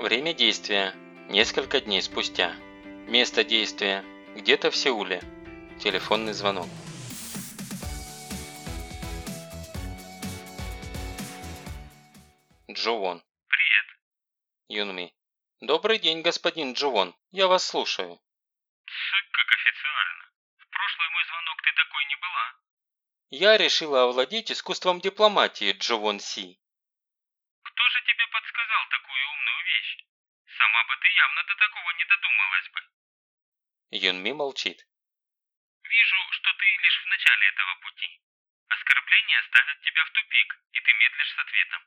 Время действия – несколько дней спустя. Место действия – где-то в Сеуле. Телефонный звонок. Джовон. Привет. Юнми. Добрый день, господин Джовон. Я вас слушаю. Тс, как официально. В прошлый мой звонок ты такой не была. Я решила овладеть искусством дипломатии, Джовон Си. Бы ты явно до такого не додумалась бы. Юнми молчит. Вижу, что ты лишь в начале этого пути. Оскорбления ставят тебя в тупик, и ты медлишь с ответом.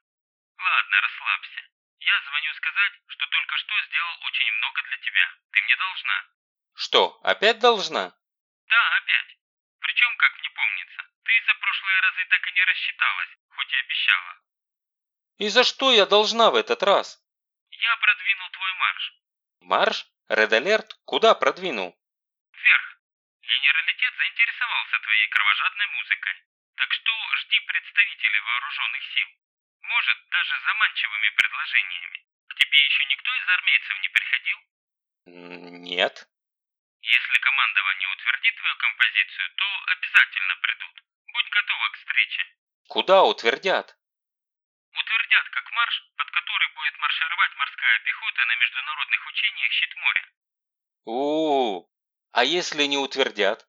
Ладно, расслабься. Я звоню сказать, что только что сделал очень много для тебя. Ты мне должна. Что, опять должна? Да, опять. Причем, как мне помнится, ты за прошлые разы так и не рассчиталась, хоть и обещала. И за что я должна в этот раз? Я продвинул твой марш. Марш? Ред Алерт? Куда продвинул? Вверх. Генералитет заинтересовался твоей кровожадной музыкой. Так что жди представителей вооруженных сил. Может, даже заманчивыми предложениями. К тебе еще никто из армейцев не приходил? Нет. Если командование утвердит твою композицию, то обязательно придут. Будь готова к встрече. Куда? Утвердят у у А если не утвердят?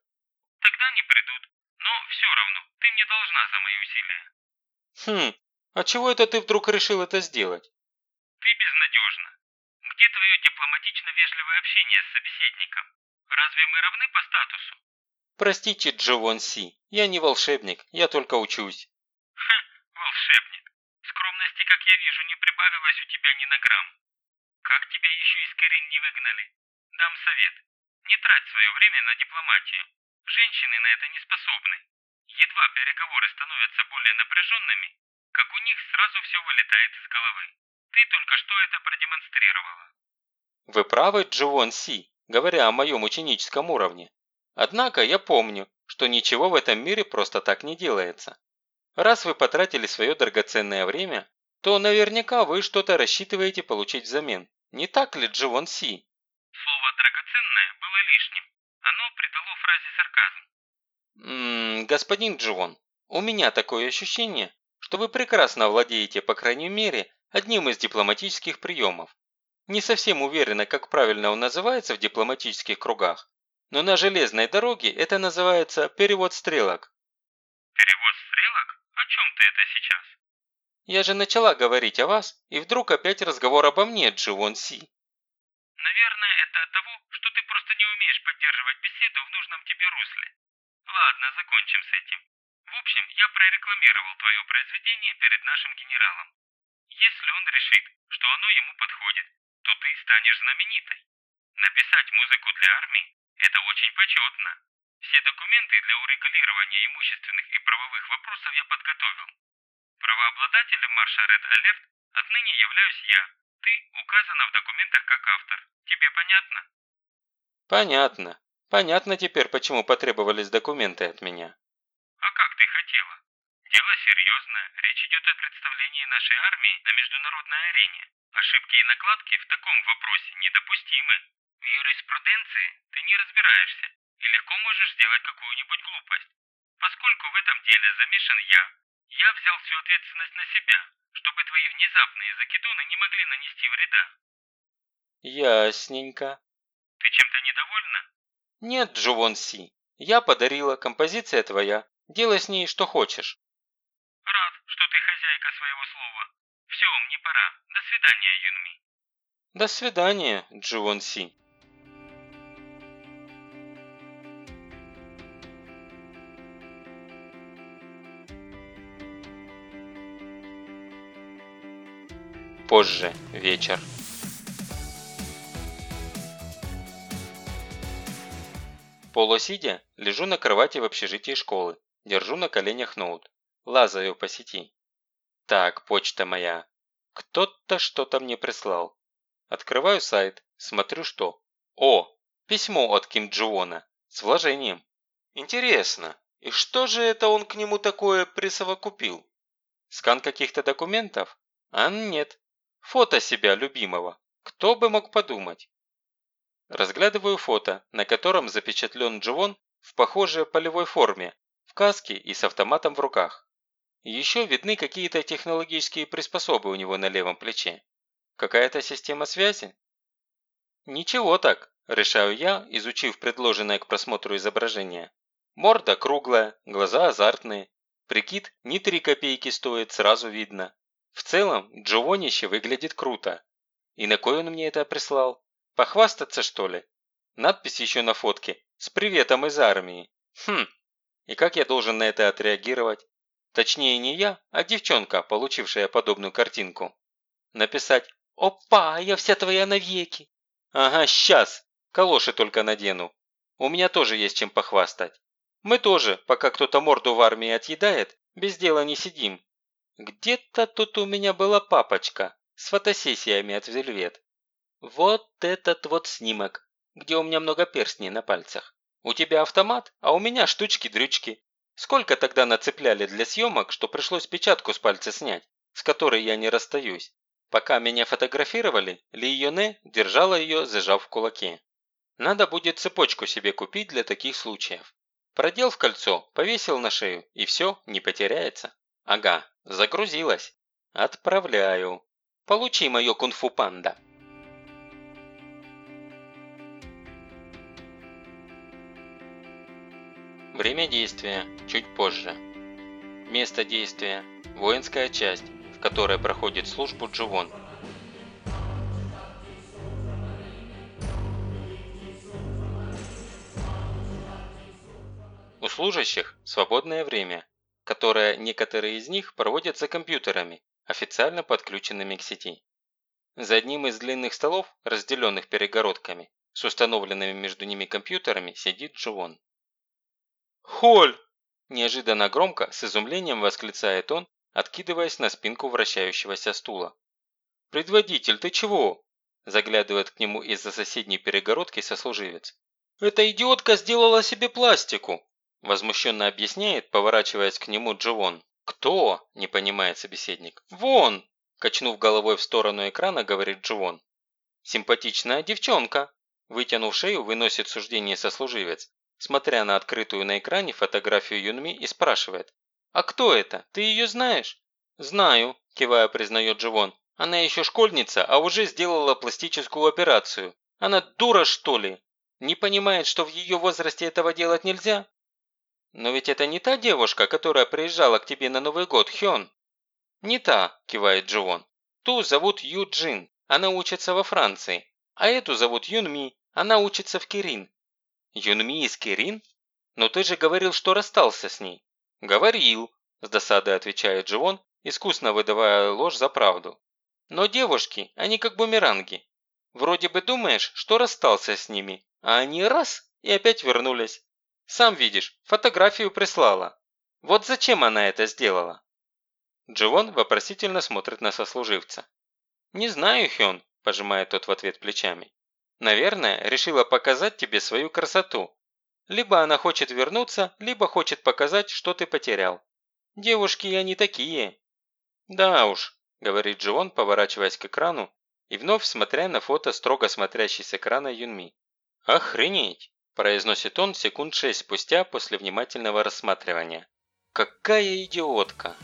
Тогда не придут. Но все равно, ты мне должна за мои усилия. Хм, а чего это ты вдруг решил это сделать? Ты безнадежна. Где твое дипломатично-вежливое общение с собеседником? Разве мы равны по статусу? Простите, Джовон Си, я не волшебник, я только учусь. Волшебник. Скромности, как я вижу, не прибавилось у тебя ни на грамм. Как тебя еще из Корин не выгнали? Дам совет. Не трать свое время на дипломатию. Женщины на это не способны. Едва переговоры становятся более напряженными, как у них сразу все вылетает из головы. Ты только что это продемонстрировала. Вы правы, Джовон Си, говоря о моем ученическом уровне. Однако я помню, что ничего в этом мире просто так не делается. Раз вы потратили свое драгоценное время, то наверняка вы что-то рассчитываете получить взамен. Не так ли, Дживон Си? «Драгоценное» было лишним. Оно придало фразе сарказм. Ммм, господин Дживон, у меня такое ощущение, что вы прекрасно владеете, по крайней мере, одним из дипломатических приемов. Не совсем уверена, как правильно он называется в дипломатических кругах, но на железной дороге это называется перевод стрелок. Перевод стрелок? О чем ты это сейчас? Я же начала говорить о вас, и вдруг опять разговор обо мне, Дживон Си. Наверное, это от того, беседу в нужном тебе русле. Ладно, закончим с этим. В общем, я прорекламировал твое произведение перед нашим генералом. Если он решит, что оно ему подходит, то ты станешь знаменитой. Написать музыку для армии – это очень почетно. Все документы для урегулирования имущественных и правовых вопросов я подготовил. Правообладателем марша Red Alert отныне являюсь я. Ты указана в документах как автор. Тебе понятно? Понятно. Понятно теперь, почему потребовались документы от меня. А как ты хотела? Дело серьезное. Речь идет о представлении нашей армии на международной арене. Ошибки и накладки в таком вопросе недопустимы. В юриспруденции ты не разбираешься и легко можешь сделать какую-нибудь глупость. Поскольку в этом деле замешан я, я взял всю ответственность на себя, чтобы твои внезапные закидоны не могли нанести вреда. Ясненько. Ты чем-то? Нет, Джувон Си. Я подарила, композиция твоя. Делай с ней что хочешь. Рад, что ты хозяйка своего слова. Все, мне пора. До свидания, Юнми. До свидания, Джувон Си. Позже, вечер. Полусидя, лежу на кровати в общежитии школы, держу на коленях ноут, лазаю по сети. Так, почта моя. Кто-то что-то мне прислал. Открываю сайт, смотрю что. О, письмо от Ким Джуона с вложением. Интересно, и что же это он к нему такое присовокупил? Скан каких-то документов? А нет. Фото себя любимого, Кто бы мог подумать? Разглядываю фото, на котором запечатлен Дживон в похожей полевой форме, в каске и с автоматом в руках. Еще видны какие-то технологические приспособы у него на левом плече. Какая-то система связи? Ничего так, решаю я, изучив предложенное к просмотру изображение. Морда круглая, глаза азартные. Прикид не три копейки стоит, сразу видно. В целом, Джованище выглядит круто. И на кой он мне это прислал? Похвастаться, что ли? Надпись еще на фотке «С приветом из армии». Хм, и как я должен на это отреагировать? Точнее не я, а девчонка, получившая подобную картинку. Написать «Опа, я вся твоя навеки». Ага, сейчас, калоши только надену. У меня тоже есть чем похвастать. Мы тоже, пока кто-то морду в армии отъедает, без дела не сидим. Где-то тут у меня была папочка с фотосессиями от Вельвет. Вот этот вот снимок, где у меня много перстней на пальцах. У тебя автомат, а у меня штучки-дрючки. Сколько тогда нацепляли для съемок, что пришлось печатку с пальца снять, с которой я не расстаюсь. Пока меня фотографировали, Ли Йоне держала ее, зажав в кулаке. Надо будет цепочку себе купить для таких случаев. Продел в кольцо, повесил на шею, и все, не потеряется. Ага, загрузилась. Отправляю. Получи мое кунг-фу панда. Время действия чуть позже. Место действия – воинская часть, в которой проходит службу Дживон. У служащих свободное время, которое некоторые из них проводят за компьютерами, официально подключенными к сети. За одним из длинных столов, разделенных перегородками, с установленными между ними компьютерами, сидит Дживон. «Холь!» – неожиданно громко, с изумлением восклицает он, откидываясь на спинку вращающегося стула. «Предводитель, ты чего?» – заглядывает к нему из-за соседней перегородки сослуживец. «Эта идиотка сделала себе пластику!» – возмущенно объясняет, поворачиваясь к нему Дживон. «Кто?» – не понимает собеседник. «Вон!» – качнув головой в сторону экрана, говорит Дживон. «Симпатичная девчонка!» – вытянув шею, выносит суждение сослуживец, смотря на открытую на экране фотографию Юнми и спрашивает. «А кто это? Ты ее знаешь?» «Знаю», – кивая признает Дживон. «Она еще школьница, а уже сделала пластическую операцию. Она дура, что ли? Не понимает, что в ее возрасте этого делать нельзя?» «Но ведь это не та девушка, которая приезжала к тебе на Новый год, Хён?» «Не та», – кивает Дживон. «Ту зовут Ю Джин, она учится во Франции. А эту зовут Юнми, она учится в Кирин. Юнми из Кирин? Но ты же говорил, что расстался с ней. Говорил, с досадой отвечает Дживон, искусно выдавая ложь за правду. Но девушки, они как бумеранги. Вроде бы думаешь, что расстался с ними, а они раз и опять вернулись. Сам видишь, фотографию прислала. Вот зачем она это сделала? Дживон вопросительно смотрит на сослуживца. «Не знаю, Хён», – пожимает тот в ответ плечами. Наверное, решила показать тебе свою красоту. Либо она хочет вернуться, либо хочет показать, что ты потерял. Девушки они такие. Да уж, говорит Джон, поворачиваясь к экрану и вновь смотря на фото строго смотрящей с экрана Юнми. Охренеть, произносит он секунд шесть спустя после внимательного рассматривания. Какая идиотка!